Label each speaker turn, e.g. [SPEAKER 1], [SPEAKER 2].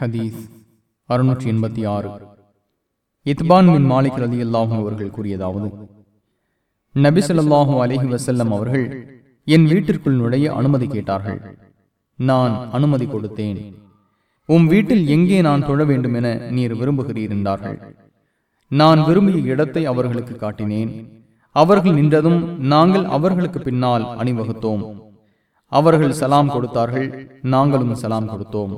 [SPEAKER 1] ஹதீஸ் அறுநூற்றி எண்பத்தி ஆறு. இத்பான் பின் மாலிக் ரதி அல்லாஹும் அவர்கள் கூறியதாவது நபி அலஹி வசல்லம் அவர்கள் என் வீட்டிற்குள் நுழைய அனுமதி கேட்டார்கள். நான் அனுமதி கொடுத்தேன். உம் வீட்டில் எங்கே நான் தொழ வேண்டும் என நீர் விரும்புகிறீர் என்றார்கள். நான் விரும்பிய இடத்தை அவர்களுக்கு காட்டினேன். அவர்கள் நின்றதும் நாங்கள் அவர்களுக்கு பின்னால் அணிவகுத்தோம். அவர்கள் சலாம் கொடுத்தார்கள் நாங்களும் சலாம் கொடுத்தோம்.